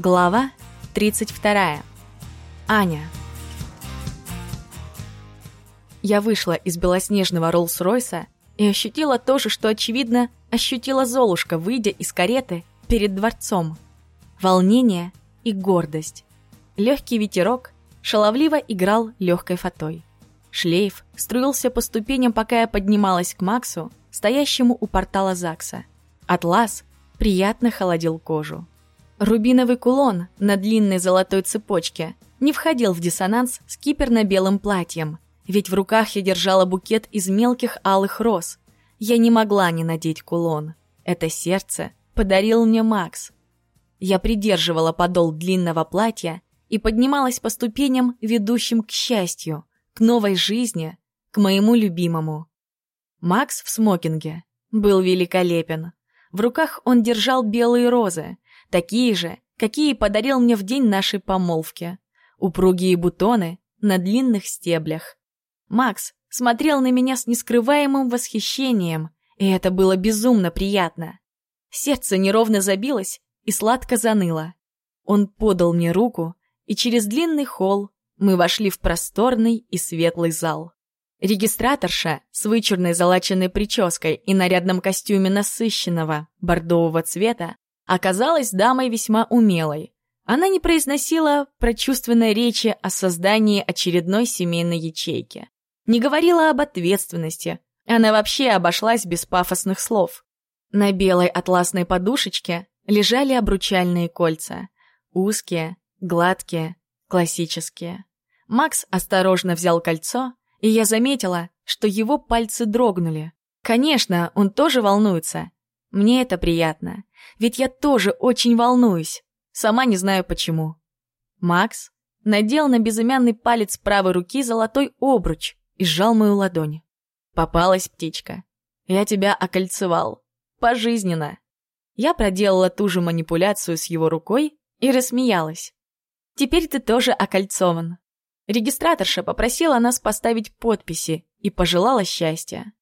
Глава 32. Аня. Я вышла из белоснежного Роллс-Ройса и ощутила то же, что, очевидно, ощутила Золушка, выйдя из кареты перед дворцом. Волнение и гордость. Легкий ветерок шаловливо играл легкой фатой. Шлейф струился по ступеням, пока я поднималась к Максу, стоящему у портала ЗАГСа. Атлас приятно холодил кожу. Рубиновый кулон на длинной золотой цепочке не входил в диссонанс с киперно-белым платьем, ведь в руках я держала букет из мелких алых роз. Я не могла не надеть кулон. Это сердце подарил мне Макс. Я придерживала подол длинного платья и поднималась по ступеням, ведущим к счастью, к новой жизни, к моему любимому. Макс в смокинге был великолепен. В руках он держал белые розы, такие же, какие подарил мне в день нашей помолвки. Упругие бутоны на длинных стеблях. Макс смотрел на меня с нескрываемым восхищением, и это было безумно приятно. Сердце неровно забилось и сладко заныло. Он подал мне руку, и через длинный холл мы вошли в просторный и светлый зал. Регистраторша с вычурной залаченной прической и нарядном костюме насыщенного бордового цвета оказалась дамой весьма умелой. Она не произносила прочувственной речи о создании очередной семейной ячейки. Не говорила об ответственности. Она вообще обошлась без пафосных слов. На белой атласной подушечке лежали обручальные кольца. Узкие, гладкие, классические. Макс осторожно взял кольцо и я заметила, что его пальцы дрогнули. Конечно, он тоже волнуется. Мне это приятно, ведь я тоже очень волнуюсь. Сама не знаю почему. Макс надел на безымянный палец правой руки золотой обруч и сжал мою ладонь. Попалась птичка. Я тебя окольцевал. Пожизненно. Я проделала ту же манипуляцию с его рукой и рассмеялась. Теперь ты тоже окольцован. Регистраторша попросила нас поставить подписи и пожелала счастья.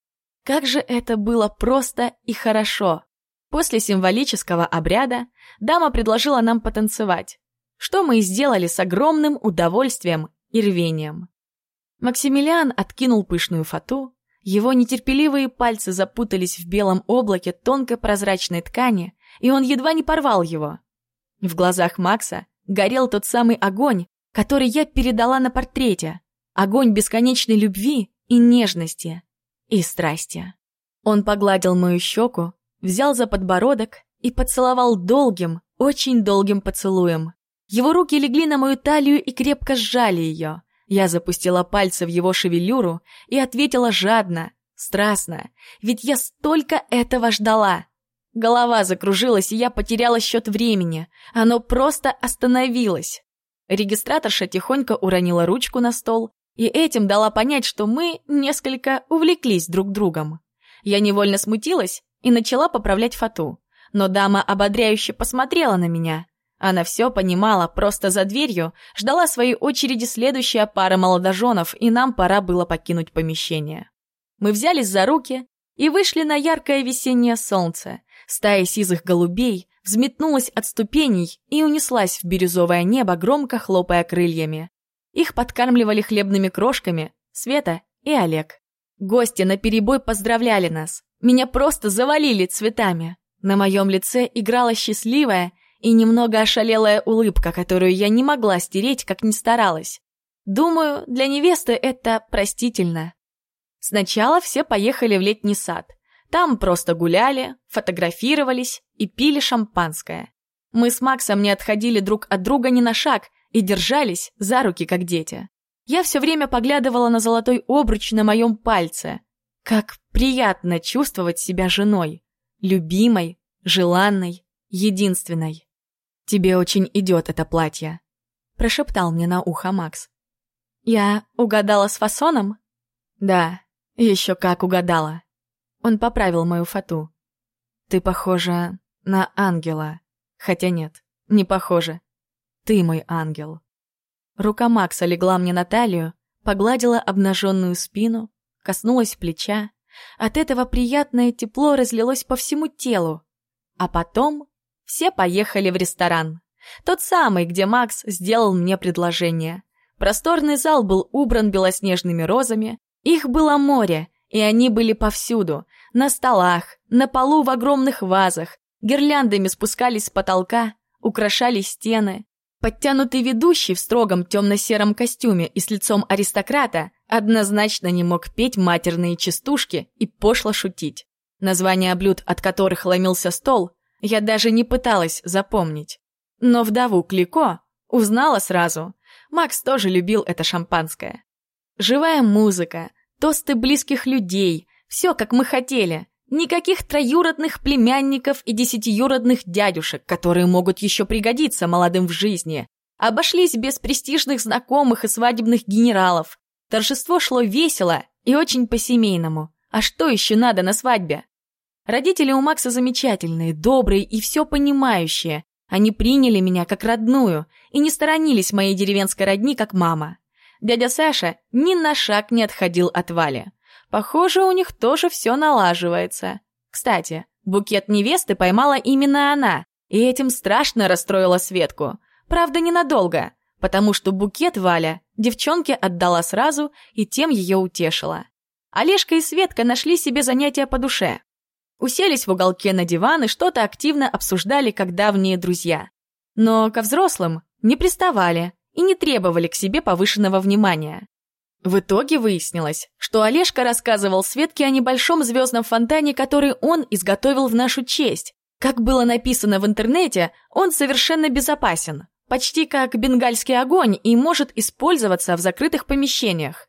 Как же это было просто и хорошо. После символического обряда дама предложила нам потанцевать, что мы и сделали с огромным удовольствием и рвением. Максимилиан откинул пышную фату, его нетерпеливые пальцы запутались в белом облаке тонкой прозрачной ткани, и он едва не порвал его. В глазах Макса горел тот самый огонь, который я передала на портрете. Огонь бесконечной любви и нежности, и страсти. Он погладил мою щеку, взял за подбородок и поцеловал долгим, очень долгим поцелуем. Его руки легли на мою талию и крепко сжали ее. Я запустила пальцы в его шевелюру и ответила жадно, страстно, ведь я столько этого ждала. Голова закружилась, и я потеряла счет времени. Оно просто остановилось. Регистраторша тихонько уронила ручку на стол и этим дала понять, что мы несколько увлеклись друг другом. Я невольно смутилась и начала поправлять фату. Но дама ободряюще посмотрела на меня. Она все понимала, просто за дверью ждала своей очереди следующая пара молодоженов, и нам пора было покинуть помещение. Мы взялись за руки и вышли на яркое весеннее солнце. Стая сизых голубей взметнулась от ступеней и унеслась в бирюзовое небо, громко хлопая крыльями. Их подкармливали хлебными крошками Света и Олег. Гости наперебой поздравляли нас. Меня просто завалили цветами. На моем лице играла счастливая и немного ошалелая улыбка, которую я не могла стереть, как ни старалась. Думаю, для невесты это простительно. Сначала все поехали в летний сад. Там просто гуляли, фотографировались и пили шампанское. Мы с Максом не отходили друг от друга ни на шаг и держались за руки, как дети. Я все время поглядывала на золотой обруч на моем пальце. Как приятно чувствовать себя женой. Любимой, желанной, единственной. «Тебе очень идет это платье», — прошептал мне на ухо Макс. «Я угадала с фасоном?» «Да, еще как угадала». Он поправил мою фату. «Ты похожа на ангела. Хотя нет, не похожа. Ты мой ангел». Рука Макса легла мне на талию, погладила обнаженную спину, коснулась плеча. От этого приятное тепло разлилось по всему телу. А потом все поехали в ресторан. Тот самый, где Макс сделал мне предложение. Просторный зал был убран белоснежными розами. Их было море, и они были повсюду. На столах, на полу в огромных вазах, гирляндами спускались с потолка, украшали стены. Подтянутый ведущий в строгом темно-сером костюме и с лицом аристократа однозначно не мог петь матерные частушки и пошло шутить. Названия блюд, от которых ломился стол, я даже не пыталась запомнить. Но вдову Клико узнала сразу. Макс тоже любил это шампанское. Живая музыка, тосты близких людей, все как мы хотели. Никаких троюродных племянников и десятиюродных дядюшек, которые могут еще пригодиться молодым в жизни. Обошлись без престижных знакомых и свадебных генералов. Торжество шло весело и очень по-семейному. А что еще надо на свадьбе? Родители у Макса замечательные, добрые и все понимающие. Они приняли меня как родную и не сторонились моей деревенской родни, как мама. Дядя Саша ни на шаг не отходил от Вали. Похоже, у них тоже все налаживается. Кстати, букет невесты поймала именно она, и этим страшно расстроила Светку. Правда, ненадолго, потому что букет Валя девчонке отдала сразу и тем ее утешила. Олежка и Светка нашли себе занятия по душе. Уселись в уголке на диван и что-то активно обсуждали как давние друзья. Но ко взрослым не приставали и не требовали к себе повышенного внимания. В итоге выяснилось, что Олежка рассказывал Светке о небольшом звездном фонтане, который он изготовил в нашу честь. Как было написано в интернете, он совершенно безопасен, почти как бенгальский огонь и может использоваться в закрытых помещениях.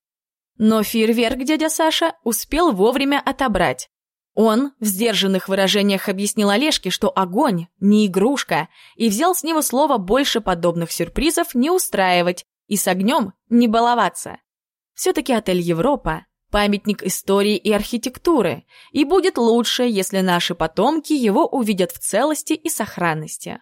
Но фейерверк дядя Саша успел вовремя отобрать. Он в сдержанных выражениях объяснил Олежке, что огонь не игрушка, и взял с него слово больше подобных сюрпризов не устраивать и с огнем не баловаться. Все-таки отель Европа – памятник истории и архитектуры, и будет лучше, если наши потомки его увидят в целости и сохранности.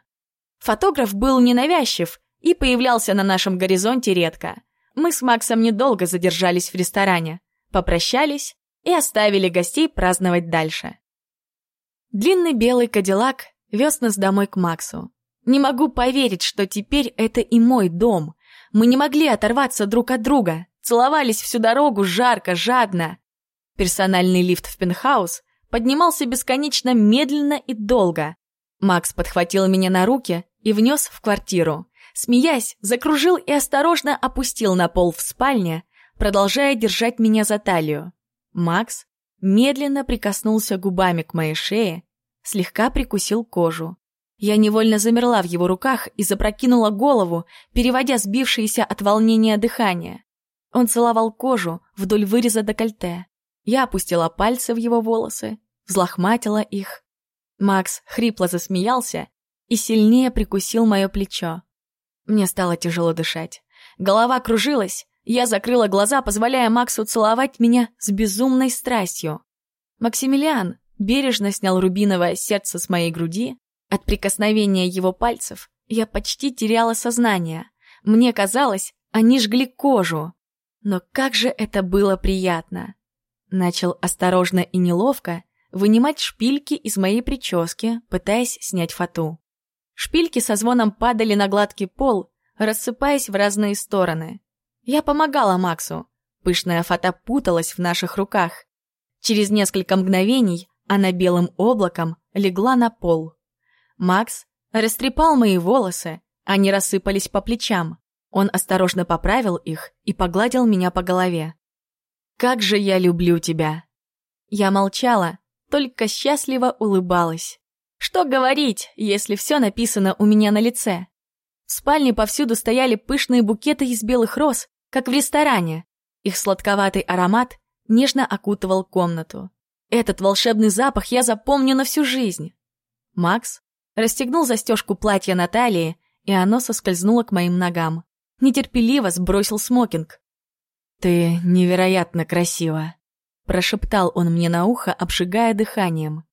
Фотограф был ненавязчив и появлялся на нашем горизонте редко. Мы с Максом недолго задержались в ресторане, попрощались и оставили гостей праздновать дальше. Длинный белый кадиллак вез нас домой к Максу. Не могу поверить, что теперь это и мой дом. Мы не могли оторваться друг от друга, Целовались всю дорогу жарко, жадно. Персональный лифт в пентхаус поднимался бесконечно медленно и долго. Макс подхватил меня на руки и внес в квартиру. Смеясь, закружил и осторожно опустил на пол в спальне, продолжая держать меня за талию. Макс медленно прикоснулся губами к моей шее, слегка прикусил кожу. Я невольно замерла в его руках и запрокинула голову, переводя сбившееся от волнения дыхание. Он целовал кожу вдоль выреза декольте. Я опустила пальцы в его волосы, взлохматила их. Макс хрипло засмеялся и сильнее прикусил мое плечо. Мне стало тяжело дышать. Голова кружилась, я закрыла глаза, позволяя Максу целовать меня с безумной страстью. Максимилиан бережно снял рубиновое сердце с моей груди. От прикосновения его пальцев я почти теряла сознание. Мне казалось, они жгли кожу. Но как же это было приятно! Начал осторожно и неловко вынимать шпильки из моей прически, пытаясь снять фату. Шпильки со звоном падали на гладкий пол, рассыпаясь в разные стороны. Я помогала Максу. Пышная фата путалась в наших руках. Через несколько мгновений она белым облаком легла на пол. Макс растрепал мои волосы, они рассыпались по плечам. Он осторожно поправил их и погладил меня по голове. «Как же я люблю тебя!» Я молчала, только счастливо улыбалась. Что говорить, если все написано у меня на лице? В спальне повсюду стояли пышные букеты из белых роз, как в ресторане. Их сладковатый аромат нежно окутывал комнату. Этот волшебный запах я запомню на всю жизнь. Макс расстегнул застежку платья Натальи, и оно соскользнуло к моим ногам нетерпеливо сбросил смокинг. «Ты невероятно красива», — прошептал он мне на ухо, обжигая дыханием.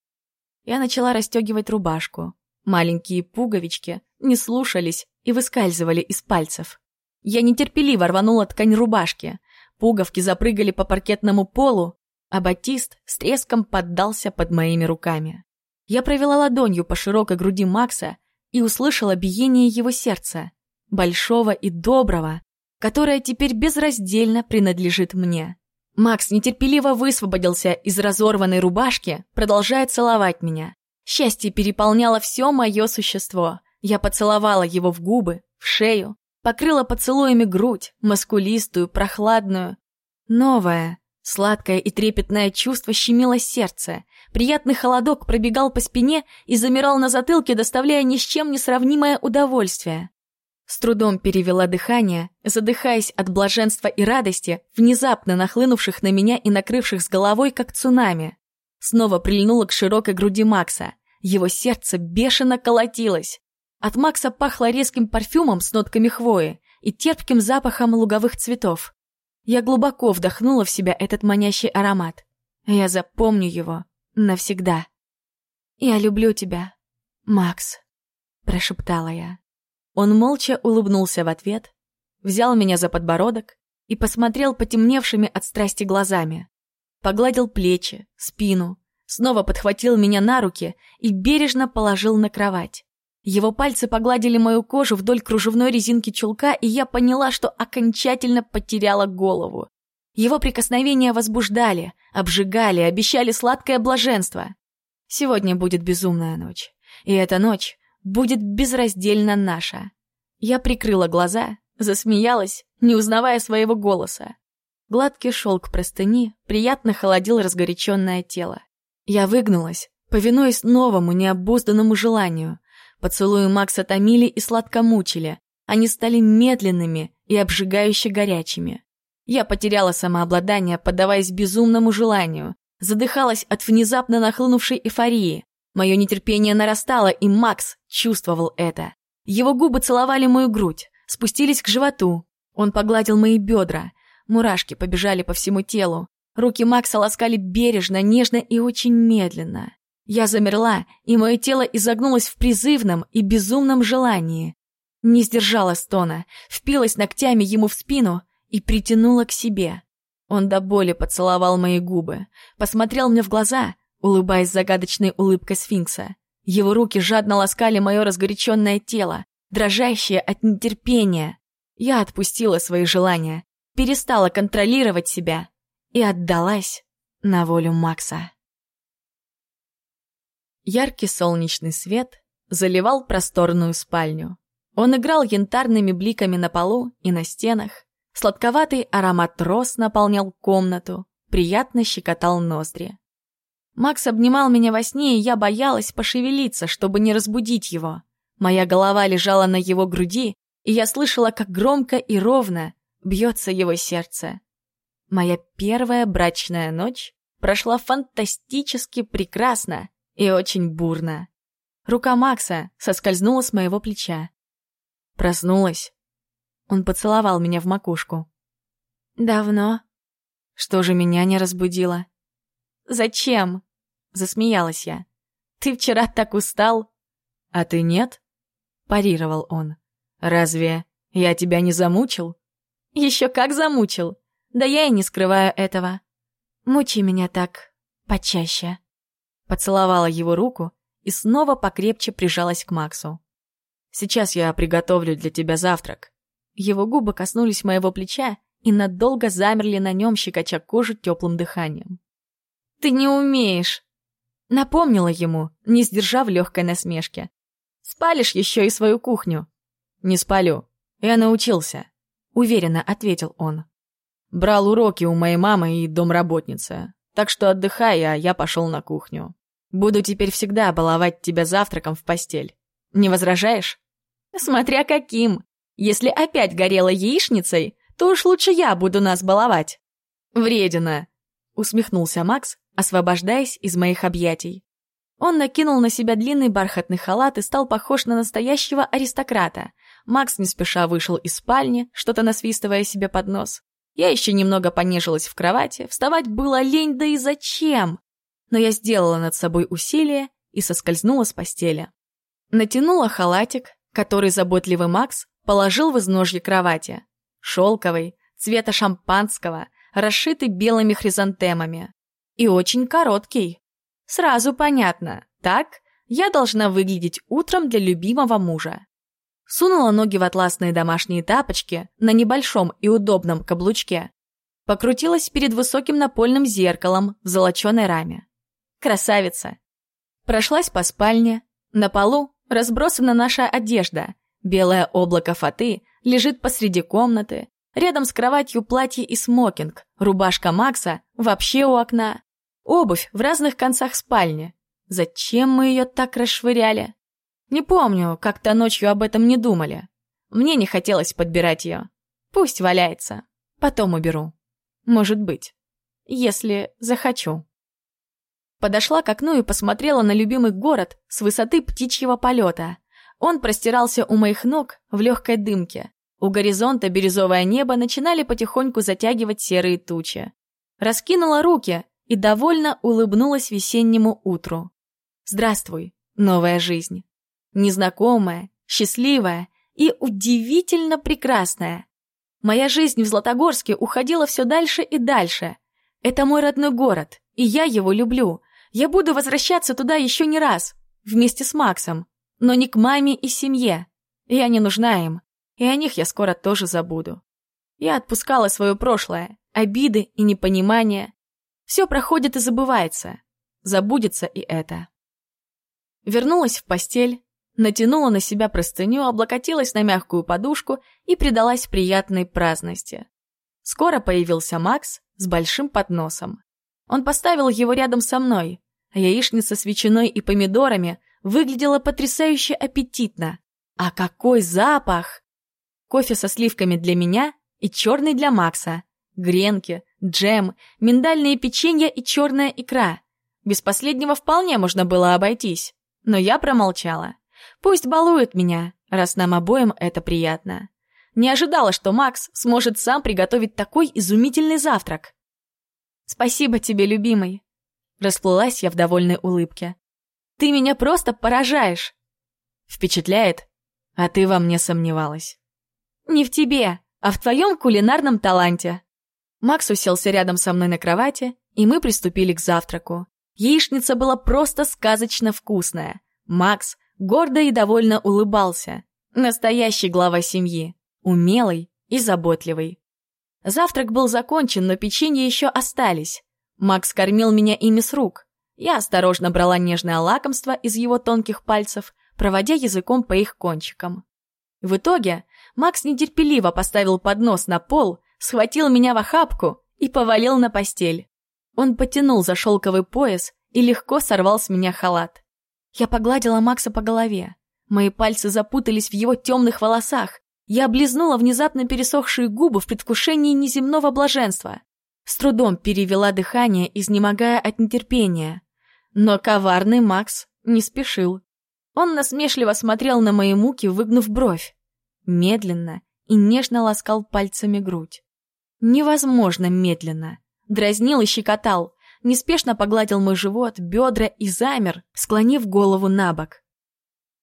Я начала расстегивать рубашку. Маленькие пуговички не слушались и выскальзывали из пальцев. Я нетерпеливо рванула ткань рубашки. Пуговки запрыгали по паркетному полу, а батист с треском поддался под моими руками. Я провела ладонью по широкой груди Макса и услышала биение его сердца, большого и доброго, которое теперь безраздельно принадлежит мне. Макс нетерпеливо высвободился из разорванной рубашки, продолжая целовать меня. Счастье переполняло все мое существо. Я поцеловала его в губы, в шею, покрыла поцелуями грудь, маскулистую, прохладную. Новое, сладкое и трепетное чувство щемило сердце. Приятный холодок пробегал по спине и замирал на затылке, доставляя ни с чем не сравнимое удовольствие. С трудом перевела дыхание, задыхаясь от блаженства и радости, внезапно нахлынувших на меня и накрывших с головой, как цунами. Снова прильнула к широкой груди Макса. Его сердце бешено колотилось. От Макса пахло резким парфюмом с нотками хвои и терпким запахом луговых цветов. Я глубоко вдохнула в себя этот манящий аромат. Я запомню его навсегда. «Я люблю тебя, Макс», — прошептала я. Он молча улыбнулся в ответ, взял меня за подбородок и посмотрел потемневшими от страсти глазами. Погладил плечи, спину, снова подхватил меня на руки и бережно положил на кровать. Его пальцы погладили мою кожу вдоль кружевной резинки чулка, и я поняла, что окончательно потеряла голову. Его прикосновения возбуждали, обжигали, обещали сладкое блаженство. Сегодня будет безумная ночь. И эта ночь будет безраздельно наша. Я прикрыла глаза, засмеялась, не узнавая своего голоса. Гладкий шелк простыни приятно холодил разгоряченное тело. Я выгнулась, повинуясь новому необузданному желанию. Поцелуи Макса томили и сладко мучили. Они стали медленными и обжигающе горячими. Я потеряла самообладание, поддаваясь безумному желанию. Задыхалась от внезапно нахлынувшей эйфории. Мое нетерпение нарастало, и Макс чувствовал это. Его губы целовали мою грудь, спустились к животу. Он погладил мои бедра. Мурашки побежали по всему телу. Руки Макса ласкали бережно, нежно и очень медленно. Я замерла, и мое тело изогнулось в призывном и безумном желании. Не сдержала стона, впилась ногтями ему в спину и притянула к себе. Он до боли поцеловал мои губы, посмотрел мне в глаза, улыбаясь загадочной улыбкой сфинкса. Его руки жадно ласкали мое разгоряченное тело, дрожащее от нетерпения. Я отпустила свои желания, перестала контролировать себя и отдалась на волю Макса. Яркий солнечный свет заливал просторную спальню. Он играл янтарными бликами на полу и на стенах. Сладковатый аромат роз наполнял комнату, приятно щекотал ноздри. Макс обнимал меня во сне, и я боялась пошевелиться, чтобы не разбудить его. Моя голова лежала на его груди, и я слышала, как громко и ровно бьется его сердце. Моя первая брачная ночь прошла фантастически прекрасно, и очень бурно. Рука Макса соскользнула с моего плеча. Проснулась. Он поцеловал меня в макушку. «Давно?» «Что же меня не разбудило?» «Зачем?» — засмеялась я. «Ты вчера так устал». «А ты нет?» — парировал он. «Разве я тебя не замучил?» «Еще как замучил! Да я и не скрываю этого. Мучи меня так почаще» поцеловала его руку и снова покрепче прижалась к Максу. «Сейчас я приготовлю для тебя завтрак». Его губы коснулись моего плеча и надолго замерли на нем, щекоча кожу теплым дыханием. «Ты не умеешь!» Напомнила ему, не сдержав легкой насмешки. «Спалишь еще и свою кухню?» «Не спалю. Я научился», — уверенно ответил он. «Брал уроки у моей мамы и домработницы. Так что отдыхай, а я пошел на кухню. Буду теперь всегда баловать тебя завтраком в постель. Не возражаешь? Смотря каким. Если опять горела яичницей, то уж лучше я буду нас баловать. Вредина, усмехнулся Макс, освобождаясь из моих объятий. Он накинул на себя длинный бархатный халат и стал похож на настоящего аристократа. Макс не спеша вышел из спальни, что-то насвистывая себе под нос. Я еще немного понежилась в кровати, вставать было лень, да и зачем? но я сделала над собой усилие и соскользнула с постели. Натянула халатик, который заботливый Макс положил в изножье кровати. Шелковый, цвета шампанского, расшитый белыми хризантемами. И очень короткий. Сразу понятно, так я должна выглядеть утром для любимого мужа. Сунула ноги в атласные домашние тапочки на небольшом и удобном каблучке. Покрутилась перед высоким напольным зеркалом в золоченой раме. Красавица! Прошлась по спальне. На полу разбросана наша одежда. Белое облако фаты лежит посреди комнаты. Рядом с кроватью платье и смокинг. Рубашка Макса вообще у окна. Обувь в разных концах спальни. Зачем мы ее так расшвыряли? Не помню, как-то ночью об этом не думали. Мне не хотелось подбирать ее. Пусть валяется. Потом уберу. Может быть. Если захочу. Подошла к окну и посмотрела на любимый город с высоты птичьего полета. Он простирался у моих ног в легкой дымке. У горизонта бирюзовое небо начинали потихоньку затягивать серые тучи. Раскинула руки и довольно улыбнулась весеннему утру. Здравствуй, новая жизнь. Незнакомая, счастливая и удивительно прекрасная. Моя жизнь в Златогорске уходила все дальше и дальше. Это мой родной город, и я его люблю. Я буду возвращаться туда еще не раз, вместе с Максом, но не к маме и семье. Я не нужна им, и о них я скоро тоже забуду. Я отпускала свое прошлое, обиды и непонимание. Все проходит и забывается. Забудется и это. Вернулась в постель, натянула на себя простыню, облокотилась на мягкую подушку и предалась приятной праздности. Скоро появился Макс с большим подносом. Он поставил его рядом со мной, а яичница с ветчиной и помидорами выглядела потрясающе аппетитно. А какой запах! Кофе со сливками для меня и черный для Макса. Гренки, джем, миндальные печенья и черная икра. Без последнего вполне можно было обойтись. Но я промолчала. Пусть балует меня, раз нам обоим это приятно. Не ожидала, что Макс сможет сам приготовить такой изумительный завтрак. «Спасибо тебе, любимый!» Расплылась я в довольной улыбке. «Ты меня просто поражаешь!» «Впечатляет? А ты во мне сомневалась». «Не в тебе, а в твоем кулинарном таланте!» Макс уселся рядом со мной на кровати, и мы приступили к завтраку. Яичница была просто сказочно вкусная. Макс гордо и довольно улыбался. Настоящий глава семьи. Умелый и заботливый. Завтрак был закончен, но печенья еще остались. Макс кормил меня ими с рук. Я осторожно брала нежное лакомство из его тонких пальцев, проводя языком по их кончикам. В итоге Макс нетерпеливо поставил поднос на пол, схватил меня в охапку и повалил на постель. Он потянул за шелковый пояс и легко сорвал с меня халат. Я погладила Макса по голове. Мои пальцы запутались в его темных волосах. Я облизнула внезапно пересохшие губы в предвкушении неземного блаженства. С трудом перевела дыхание, изнемогая от нетерпения. Но коварный Макс не спешил. Он насмешливо смотрел на мои муки, выгнув бровь. Медленно и нежно ласкал пальцами грудь. Невозможно медленно. Дразнил и щекотал, неспешно погладил мой живот, бедра и замер, склонив голову на бок.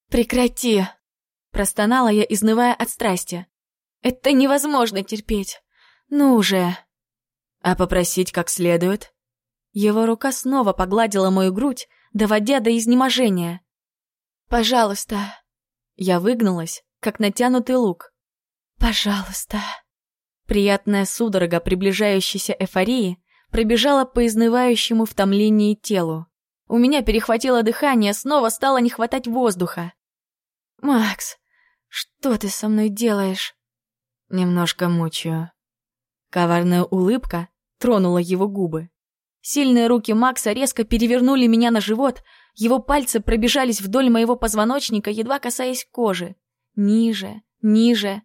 «Прекрати!» – простонала я, изнывая от страсти. «Это невозможно терпеть! Ну уже!» «А попросить как следует?» Его рука снова погладила мою грудь, доводя до изнеможения. «Пожалуйста!» Я выгнулась, как натянутый лук. «Пожалуйста!» Приятная судорога приближающейся эйфории пробежала по изнывающему в томлении телу. У меня перехватило дыхание, снова стало не хватать воздуха. «Макс, что ты со мной делаешь?» Немножко мучаю. Коварная улыбка тронула его губы. Сильные руки Макса резко перевернули меня на живот, его пальцы пробежались вдоль моего позвоночника, едва касаясь кожи. Ниже, ниже,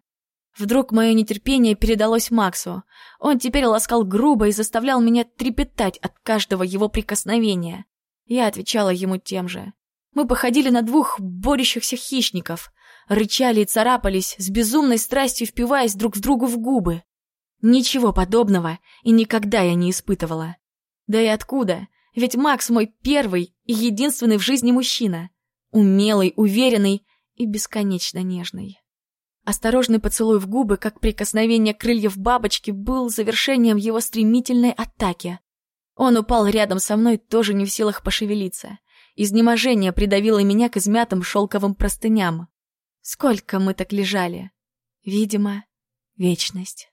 Вдруг мое нетерпение передалось Максу. Он теперь ласкал грубо и заставлял меня трепетать от каждого его прикосновения. Я отвечала ему тем же. Мы походили на двух борющихся хищников. Рычали и царапались, с безумной страстью впиваясь друг в другу в губы. Ничего подобного и никогда я не испытывала. Да и откуда? Ведь Макс мой первый и единственный в жизни мужчина. Умелый, уверенный и бесконечно нежный. Осторожный поцелуй в губы, как прикосновение крыльев бабочки, был завершением его стремительной атаки. Он упал рядом со мной, тоже не в силах пошевелиться. Изнеможение придавило меня к измятым шелковым простыням. Сколько мы так лежали? Видимо, вечность.